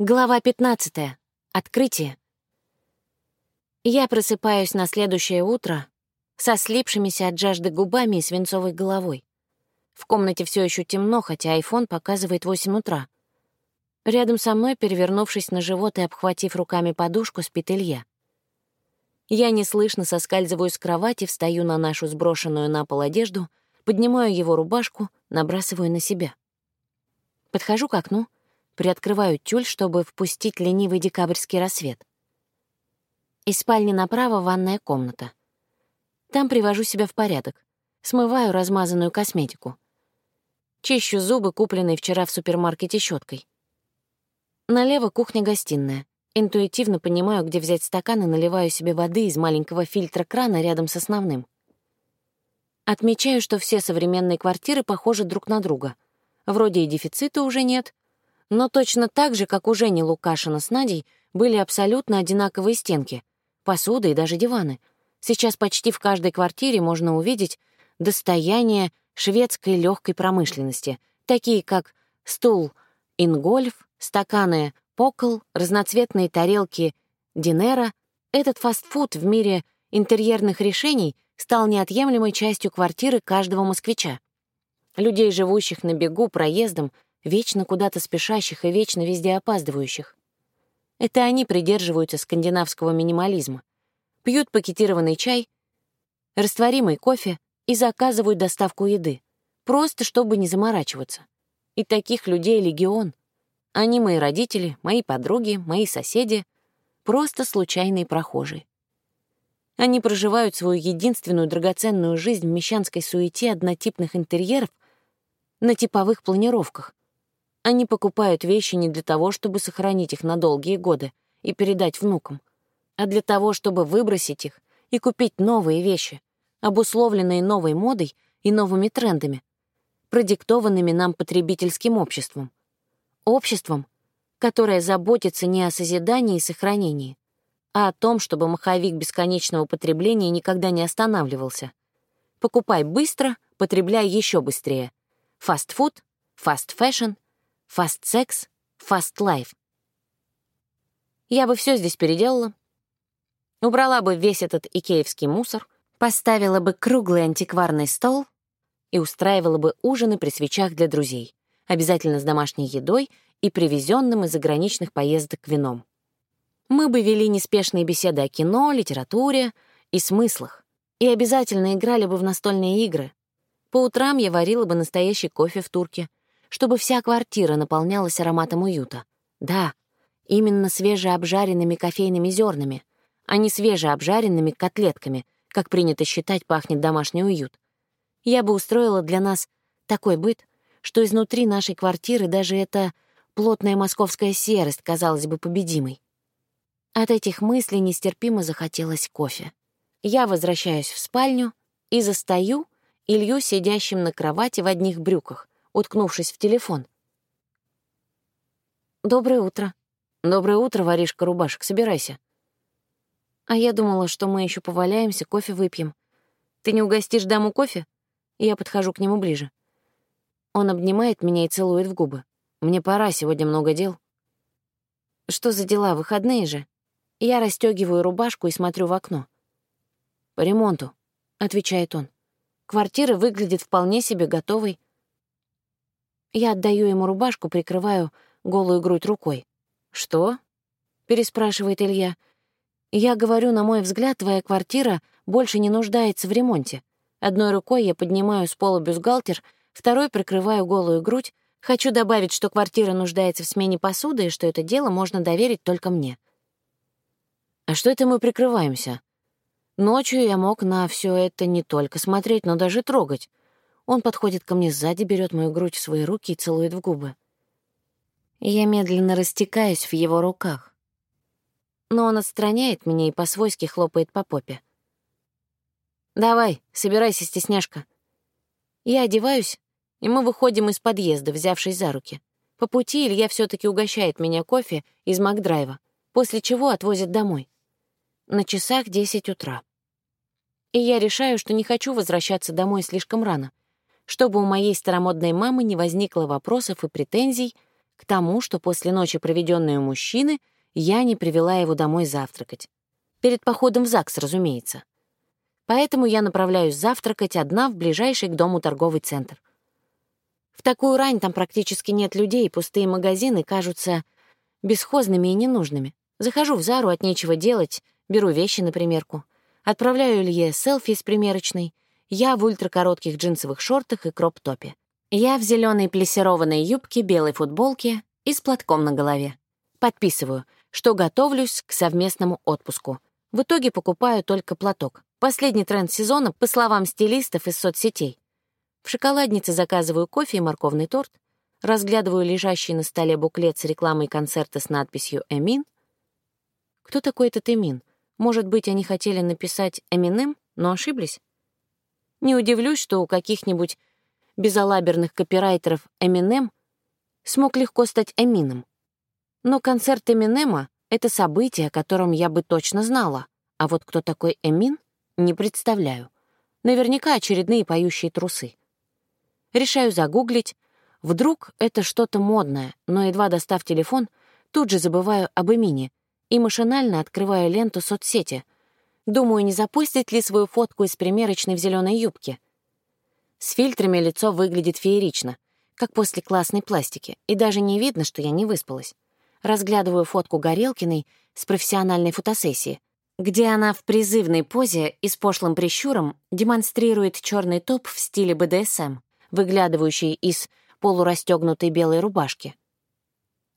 Глава 15. Открытие. Я просыпаюсь на следующее утро со слипшимися от жажды губами и свинцовой головой. В комнате все еще темно, хотя айфон показывает 8 утра. Рядом со мной, перевернувшись на живот и обхватив руками подушку, спит Илья. Я неслышно соскальзываю с кровати, встаю на нашу сброшенную на пол одежду, поднимаю его рубашку, набрасываю на себя. Подхожу к окну — Приоткрываю тюль, чтобы впустить ленивый декабрьский рассвет. Из спальни направо ванная комната. Там привожу себя в порядок. Смываю размазанную косметику. Чищу зубы, купленные вчера в супермаркете щеткой. Налево кухня-гостиная. Интуитивно понимаю, где взять стакан и наливаю себе воды из маленького фильтра крана рядом с основным. Отмечаю, что все современные квартиры похожи друг на друга. Вроде и дефицита уже нет, но точно так же, как у Жени Лукашина с Надей, были абсолютно одинаковые стенки, посуда и даже диваны. Сейчас почти в каждой квартире можно увидеть достояние шведской легкой промышленности, такие как стул «Ингольф», стаканы «Покл», разноцветные тарелки «Динера». Этот фастфуд в мире интерьерных решений стал неотъемлемой частью квартиры каждого москвича. Людей, живущих на бегу, проездом — вечно куда-то спешащих и вечно везде опаздывающих. Это они придерживаются скандинавского минимализма. Пьют пакетированный чай, растворимый кофе и заказывают доставку еды, просто чтобы не заморачиваться. И таких людей легион. Они мои родители, мои подруги, мои соседи, просто случайные прохожие. Они проживают свою единственную драгоценную жизнь в мещанской суете однотипных интерьеров на типовых планировках, они покупают вещи не для того, чтобы сохранить их на долгие годы и передать внукам, а для того, чтобы выбросить их и купить новые вещи, обусловленные новой модой и новыми трендами, продиктованными нам потребительским обществом. Обществом, которое заботится не о созидании и сохранении, а о том, чтобы маховик бесконечного потребления никогда не останавливался. Покупай быстро, потребляй еще быстрее. Фастфуд, fast fashion — Fast Sex, Fast Life. Я бы все здесь переделала. Убрала бы весь этот икеевский мусор, поставила бы круглый антикварный стол и устраивала бы ужины при свечах для друзей, обязательно с домашней едой и привезенным из заграничных поездок вином. Мы бы вели неспешные беседы о кино, литературе и смыслах, и обязательно играли бы в настольные игры. По утрам я варила бы настоящий кофе в турке — чтобы вся квартира наполнялась ароматом уюта. Да, именно свежеобжаренными кофейными зернами, а не свежеобжаренными котлетками, как принято считать пахнет домашний уют. Я бы устроила для нас такой быт, что изнутри нашей квартиры даже эта плотная московская серость казалась бы победимой. От этих мыслей нестерпимо захотелось кофе. Я возвращаюсь в спальню и застаю Илью сидящим на кровати в одних брюках, уткнувшись в телефон. «Доброе утро». «Доброе утро, воришка рубашек, собирайся». А я думала, что мы еще поваляемся, кофе выпьем. Ты не угостишь даму кофе? Я подхожу к нему ближе. Он обнимает меня и целует в губы. Мне пора, сегодня много дел. Что за дела, выходные же? Я расстегиваю рубашку и смотрю в окно. «По ремонту», — отвечает он. Квартира выглядит вполне себе готовой. Я отдаю ему рубашку, прикрываю голую грудь рукой. «Что?» — переспрашивает Илья. «Я говорю, на мой взгляд, твоя квартира больше не нуждается в ремонте. Одной рукой я поднимаю с пола бюстгальтер, второй прикрываю голую грудь. Хочу добавить, что квартира нуждается в смене посуды и что это дело можно доверить только мне». «А что это мы прикрываемся?» Ночью я мог на все это не только смотреть, но даже трогать. Он подходит ко мне сзади, берет мою грудь в свои руки и целует в губы. Я медленно растекаюсь в его руках. Но он отстраняет меня и по-свойски хлопает по попе. «Давай, собирайся, стесняшка». Я одеваюсь, и мы выходим из подъезда, взявшись за руки. По пути Илья все таки угощает меня кофе из Макдрайва, после чего отвозит домой. На часах 10 утра. И я решаю, что не хочу возвращаться домой слишком рано, чтобы у моей старомодной мамы не возникло вопросов и претензий к тому, что после ночи, проведенной у мужчины, я не привела его домой завтракать. Перед походом в ЗАГС, разумеется. Поэтому я направляюсь завтракать одна в ближайший к дому торговый центр. В такую рань там практически нет людей, пустые магазины кажутся бесхозными и ненужными. Захожу в Зару, от нечего делать, беру вещи на примерку. Отправляю Илье селфи из примерочной. Я в ультракоротких джинсовых шортах и кроп-топе. Я в зеленой плессированной юбке, белой футболке и с платком на голове. Подписываю, что готовлюсь к совместному отпуску. В итоге покупаю только платок. Последний тренд сезона, по словам стилистов из соцсетей. В шоколаднице заказываю кофе и морковный торт, разглядываю лежащий на столе буклет с рекламой концерта с надписью «Эмин». Кто такой этот Эмин? Может быть, они хотели написать «Эминем», но ошиблись? Не удивлюсь, что у каких-нибудь безалаберных копирайтеров Эминем смог легко стать Эмином. Но концерт Эминема — это событие, о котором я бы точно знала. А вот кто такой Эмин, не представляю. Наверняка очередные поющие трусы. Решаю загуглить. Вдруг это что-то модное, но едва достав телефон, тут же забываю об Эмине и машинально открываю ленту соцсети. Думаю, не запустить ли свою фотку из примерочной в зеленой юбке. С фильтрами лицо выглядит феерично, как после классной пластики, и даже не видно, что я не выспалась. Разглядываю фотку Горелкиной с профессиональной фотосессии, где она в призывной позе и с пошлым прищуром демонстрирует черный топ в стиле БДСМ выглядывающий из полурастегнутой белой рубашки.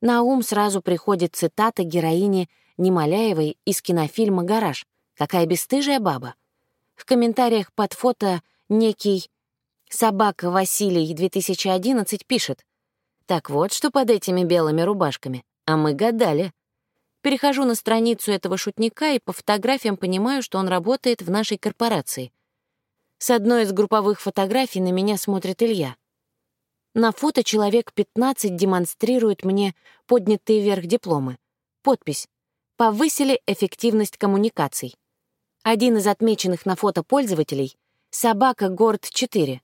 На ум сразу приходит цитата героини Немоляевой из кинофильма «Гараж». Какая бесстыжая баба. В комментариях под фото некий «Собака Василий 2011» пишет «Так вот, что под этими белыми рубашками, а мы гадали». Перехожу на страницу этого шутника и по фотографиям понимаю, что он работает в нашей корпорации. С одной из групповых фотографий на меня смотрит Илья. На фото человек 15 демонстрирует мне поднятые вверх дипломы. Подпись «Повысили эффективность коммуникаций». Один из отмеченных на фото пользователей — собака Горд-4.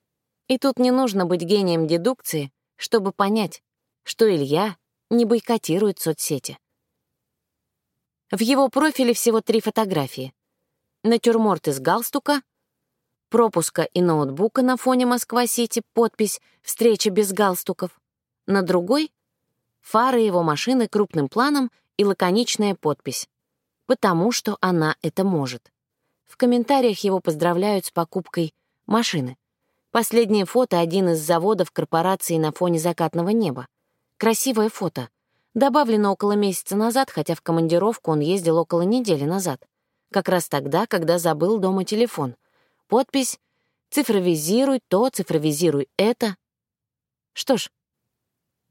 И тут не нужно быть гением дедукции, чтобы понять, что Илья не бойкотирует соцсети. В его профиле всего три фотографии. Натюрморт из галстука — пропуска и ноутбука на фоне Москва-Сити, подпись «Встреча без галстуков». На другой — фары его машины крупным планом и лаконичная подпись «Потому что она это может». В комментариях его поздравляют с покупкой машины. Последнее фото — один из заводов корпорации на фоне закатного неба. Красивое фото. Добавлено около месяца назад, хотя в командировку он ездил около недели назад. Как раз тогда, когда забыл дома телефон — Подпись «Цифровизируй то, цифровизируй это». Что ж,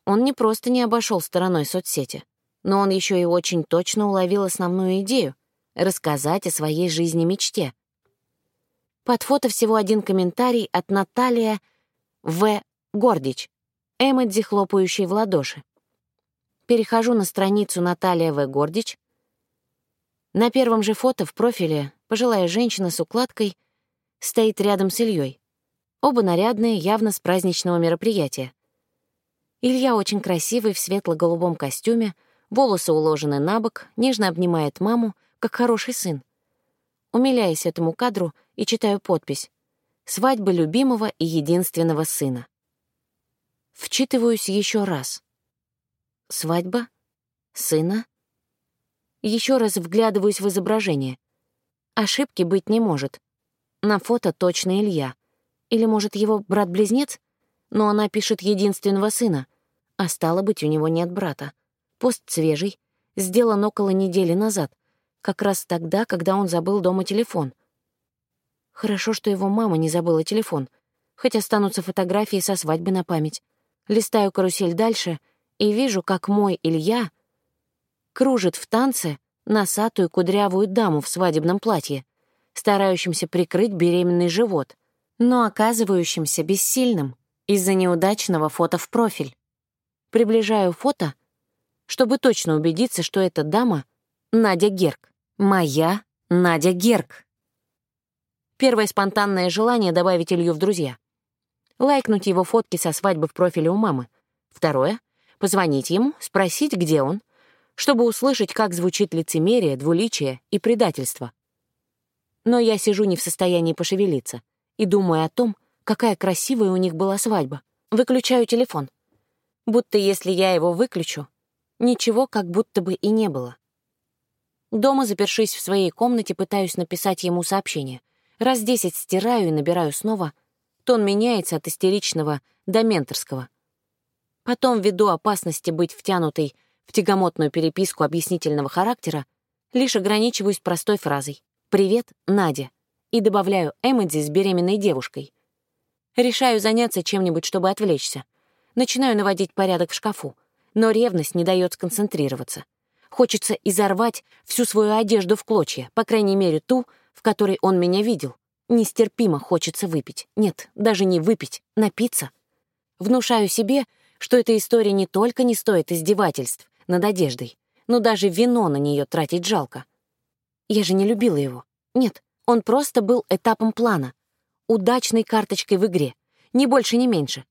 он не просто не обошел стороной соцсети, но он еще и очень точно уловил основную идею — рассказать о своей жизни-мечте. Под фото всего один комментарий от Наталья В. Гордич, эмодзи, хлопающий в ладоши. Перехожу на страницу Наталья В. Гордич. На первом же фото в профиле пожилая женщина с укладкой стоит рядом с Ильей. Оба нарядные, явно с праздничного мероприятия. Илья очень красивый в светло-голубом костюме, волосы уложены на бок, нежно обнимает маму, как хороший сын. Умиляясь этому кадру и читаю подпись «Свадьба любимого и единственного сына». Вчитываюсь еще раз. Свадьба? Сына? Еще раз вглядываюсь в изображение. Ошибки быть не может. На фото точно Илья. Или, может, его брат-близнец? Но она пишет единственного сына. А стало быть, у него нет брата. Пост свежий, сделан около недели назад, как раз тогда, когда он забыл дома телефон. Хорошо, что его мама не забыла телефон, хоть останутся фотографии со свадьбы на память. Листаю карусель дальше и вижу, как мой Илья кружит в танце носатую кудрявую даму в свадебном платье старающимся прикрыть беременный живот, но оказывающимся бессильным из-за неудачного фото в профиль. Приближаю фото, чтобы точно убедиться, что эта дама — Надя Герк. Моя Надя Герк. Первое спонтанное желание — добавить Илью в друзья. Лайкнуть его фотки со свадьбы в профиле у мамы. Второе — позвонить ему, спросить, где он, чтобы услышать, как звучит лицемерие, двуличие и предательство. Но я сижу не в состоянии пошевелиться и думаю о том, какая красивая у них была свадьба. Выключаю телефон. Будто если я его выключу, ничего как будто бы и не было. Дома, запершись в своей комнате, пытаюсь написать ему сообщение. Раз десять стираю и набираю снова, тон меняется от истеричного до менторского. Потом, ввиду опасности быть втянутой в тягомотную переписку объяснительного характера, лишь ограничиваюсь простой фразой «Привет, Надя» и добавляю эмодзи с беременной девушкой. Решаю заняться чем-нибудь, чтобы отвлечься. Начинаю наводить порядок в шкафу, но ревность не дает сконцентрироваться. Хочется изорвать всю свою одежду в клочья, по крайней мере ту, в которой он меня видел. Нестерпимо хочется выпить. Нет, даже не выпить, напиться. Внушаю себе, что эта история не только не стоит издевательств над одеждой, но даже вино на нее тратить жалко. Я же не любила его. Нет, он просто был этапом плана, удачной карточкой в игре, ни больше, ни меньше.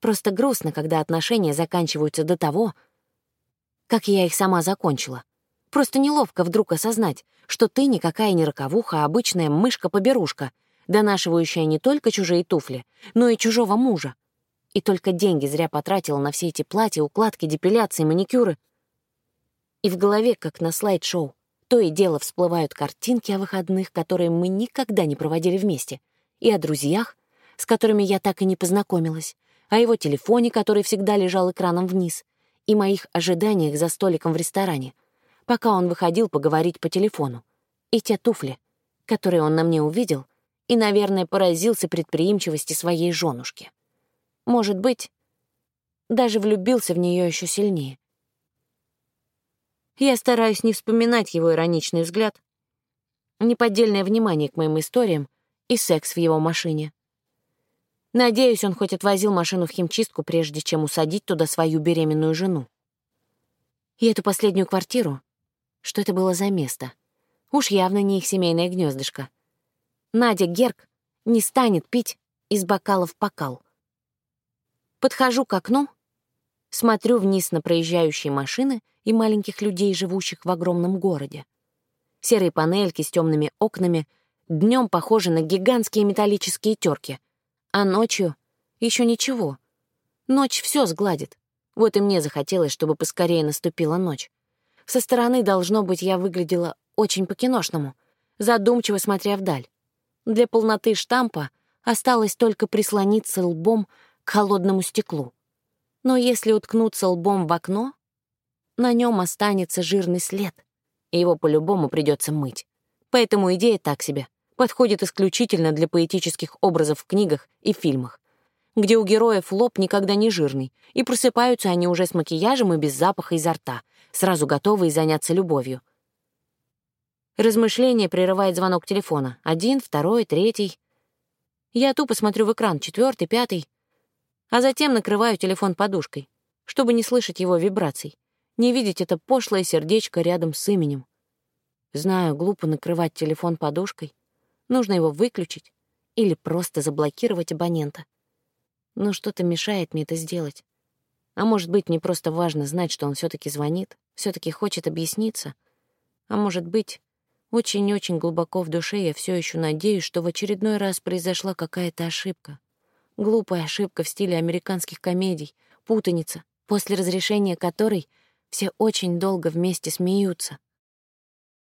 Просто грустно, когда отношения заканчиваются до того, как я их сама закончила. Просто неловко вдруг осознать, что ты никакая не роковуха, а обычная мышка-поберушка, донашивающая не только чужие туфли, но и чужого мужа, и только деньги зря потратила на все эти платья, укладки, депиляции, маникюры. И в голове, как на слайд-шоу, то и дело всплывают картинки о выходных, которые мы никогда не проводили вместе, и о друзьях, с которыми я так и не познакомилась, о его телефоне, который всегда лежал экраном вниз, и моих ожиданиях за столиком в ресторане, пока он выходил поговорить по телефону, и те туфли, которые он на мне увидел, и, наверное, поразился предприимчивости своей женушки. Может быть, даже влюбился в нее еще сильнее. Я стараюсь не вспоминать его ироничный взгляд, неподдельное внимание к моим историям и секс в его машине. Надеюсь, он хоть отвозил машину в химчистку, прежде чем усадить туда свою беременную жену. И эту последнюю квартиру, что это было за место? Уж явно не их семейное гнездышко. Надя Герк не станет пить из бокала в бокал. Подхожу к окну, смотрю вниз на проезжающие машины и маленьких людей, живущих в огромном городе. Серые панельки с темными окнами днем похожи на гигантские металлические терки, а ночью еще ничего. Ночь все сгладит. Вот и мне захотелось, чтобы поскорее наступила ночь. Со стороны, должно быть, я выглядела очень по-киношному, задумчиво смотря вдаль. Для полноты штампа осталось только прислониться лбом к холодному стеклу. Но если уткнуться лбом в окно, на нем останется жирный след, и его по-любому придется мыть. Поэтому идея так себе, подходит исключительно для поэтических образов в книгах и фильмах, где у героев лоб никогда не жирный, и просыпаются они уже с макияжем и без запаха изо рта, сразу готовые заняться любовью. Размышление прерывает звонок телефона. Один, второй, третий. Я тупо смотрю в экран, четвертый, пятый а затем накрываю телефон подушкой, чтобы не слышать его вибраций, не видеть это пошлое сердечко рядом с именем. Знаю, глупо накрывать телефон подушкой, нужно его выключить или просто заблокировать абонента. Но что-то мешает мне это сделать. А может быть, мне просто важно знать, что он все таки звонит, все таки хочет объясниться. А может быть, очень-очень глубоко в душе я все еще надеюсь, что в очередной раз произошла какая-то ошибка. Глупая ошибка в стиле американских комедий, путаница, после разрешения которой все очень долго вместе смеются.